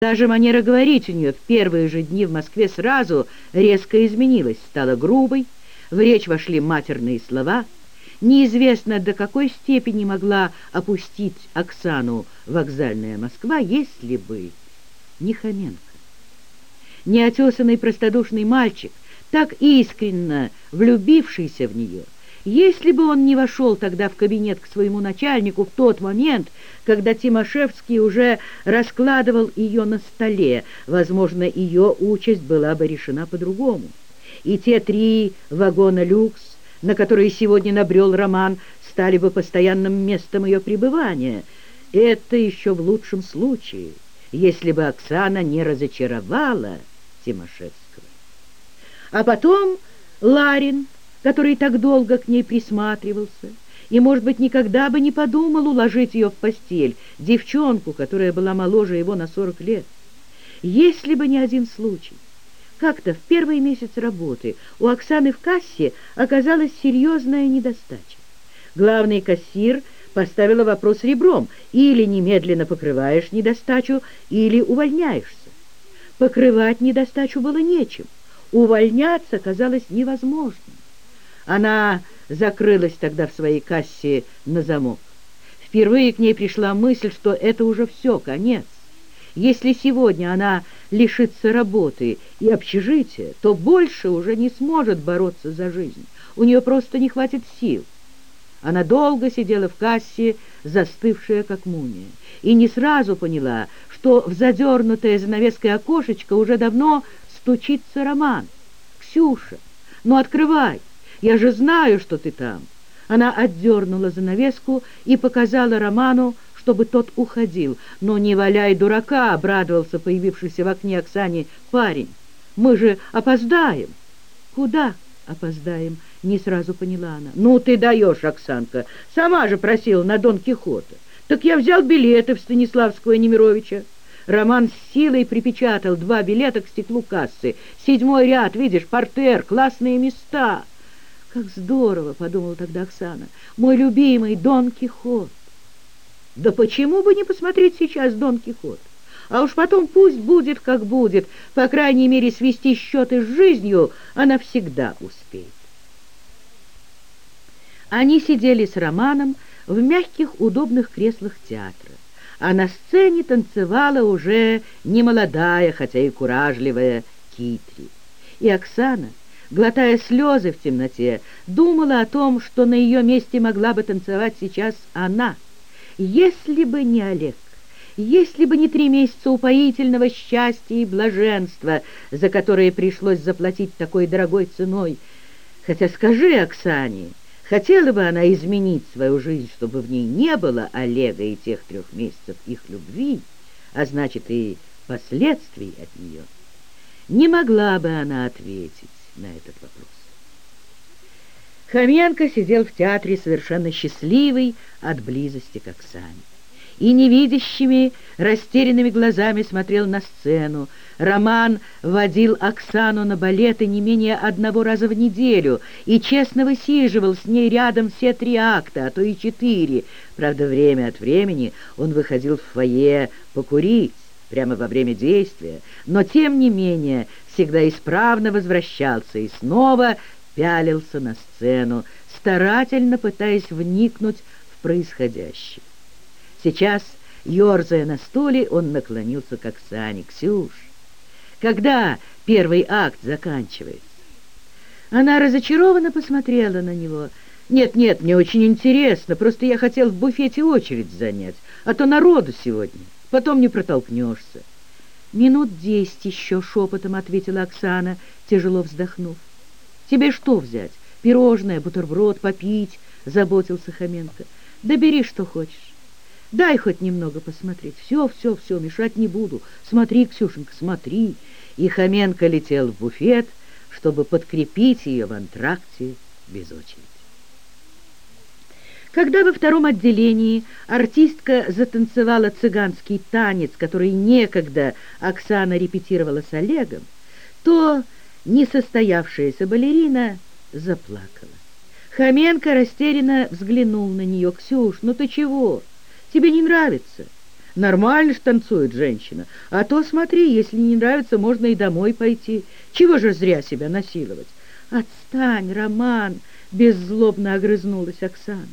Даже манера говорить у нее в первые же дни в Москве сразу резко изменилась, стала грубой, в речь вошли матерные слова. Неизвестно, до какой степени могла опустить Оксану вокзальная Москва, если бы не Хоменко. Неотесанный простодушный мальчик, так искренно влюбившийся в нее — если бы он не вошел тогда в кабинет к своему начальнику в тот момент, когда Тимошевский уже раскладывал ее на столе, возможно, ее участь была бы решена по-другому. И те три вагона люкс, на которые сегодня набрел Роман, стали бы постоянным местом ее пребывания. Это еще в лучшем случае, если бы Оксана не разочаровала Тимошевского. А потом Ларин который так долго к ней присматривался, и, может быть, никогда бы не подумал уложить ее в постель, девчонку, которая была моложе его на сорок лет. Если бы не один случай. Как-то в первый месяц работы у Оксаны в кассе оказалась серьезная недостача. Главный кассир поставила вопрос ребром, или немедленно покрываешь недостачу, или увольняешься. Покрывать недостачу было нечем, увольняться казалось невозможным. Она закрылась тогда в своей кассе на замок. Впервые к ней пришла мысль, что это уже все, конец. Если сегодня она лишится работы и общежития, то больше уже не сможет бороться за жизнь. У нее просто не хватит сил. Она долго сидела в кассе, застывшая как мумия, и не сразу поняла, что в задернутое занавеской окошечко уже давно стучится Роман. «Ксюша, ну открывай!» Я же знаю, что ты там!» Она отдернула занавеску и показала Роману, чтобы тот уходил. «Но не валяй дурака!» — обрадовался появившийся в окне Оксане парень. «Мы же опоздаем!» «Куда опоздаем?» — не сразу поняла она. «Ну ты даешь, Оксанка! Сама же просила на Дон Кихота. Так я взял билеты в Станиславского Немировича». Роман с силой припечатал два билета к стеклу кассы. «Седьмой ряд, видишь, портер, классные места!» «Как здорово!» — подумала тогда Оксана. «Мой любимый Дон Кихот!» «Да почему бы не посмотреть сейчас Дон Кихот? А уж потом пусть будет, как будет. По крайней мере, свести счеты с жизнью она всегда успеет». Они сидели с Романом в мягких, удобных креслах театра, а на сцене танцевала уже немолодая, хотя и куражливая Китри. И Оксана глотая слезы в темноте, думала о том, что на ее месте могла бы танцевать сейчас она. Если бы не Олег, если бы не три месяца упоительного счастья и блаженства, за которые пришлось заплатить такой дорогой ценой. Хотя скажи Оксане, хотела бы она изменить свою жизнь, чтобы в ней не было Олега и тех трех месяцев их любви, а значит и последствий от нее. Не могла бы она ответить на этот вопрос. Хоменко сидел в театре совершенно счастливый от близости к Оксане. И невидящими, растерянными глазами смотрел на сцену. Роман водил Оксану на балеты не менее одного раза в неделю и честно высиживал с ней рядом все три акта, а то и четыре. Правда, время от времени он выходил в фойе покурить прямо во время действия, но, тем не менее, всегда исправно возвращался и снова пялился на сцену, старательно пытаясь вникнуть в происходящее. Сейчас, ерзая на стуле, он наклонился к Оксане. «Ксюш, когда первый акт заканчивается?» Она разочарованно посмотрела на него. «Нет, нет, мне очень интересно, просто я хотел в буфете очередь занять, а то народу сегодня» потом не протолкнешься. «Минут десять еще», — шепотом ответила Оксана, тяжело вздохнув. «Тебе что взять? Пирожное, бутерброд, попить?» — заботился Хоменко. «Да бери, что хочешь. Дай хоть немного посмотреть. Все, все, все, мешать не буду. Смотри, Ксюшенька, смотри». И Хоменко летел в буфет, чтобы подкрепить ее в антракте без очереди. Когда во втором отделении артистка затанцевала цыганский танец, который некогда Оксана репетировала с Олегом, то несостоявшаяся балерина заплакала. Хоменко растерянно взглянул на нее. «Ксюш, ну ты чего? Тебе не нравится? Нормально ж танцует женщина. А то, смотри, если не нравится, можно и домой пойти. Чего же зря себя насиловать? Отстань, Роман, беззлобно огрызнулась Оксана.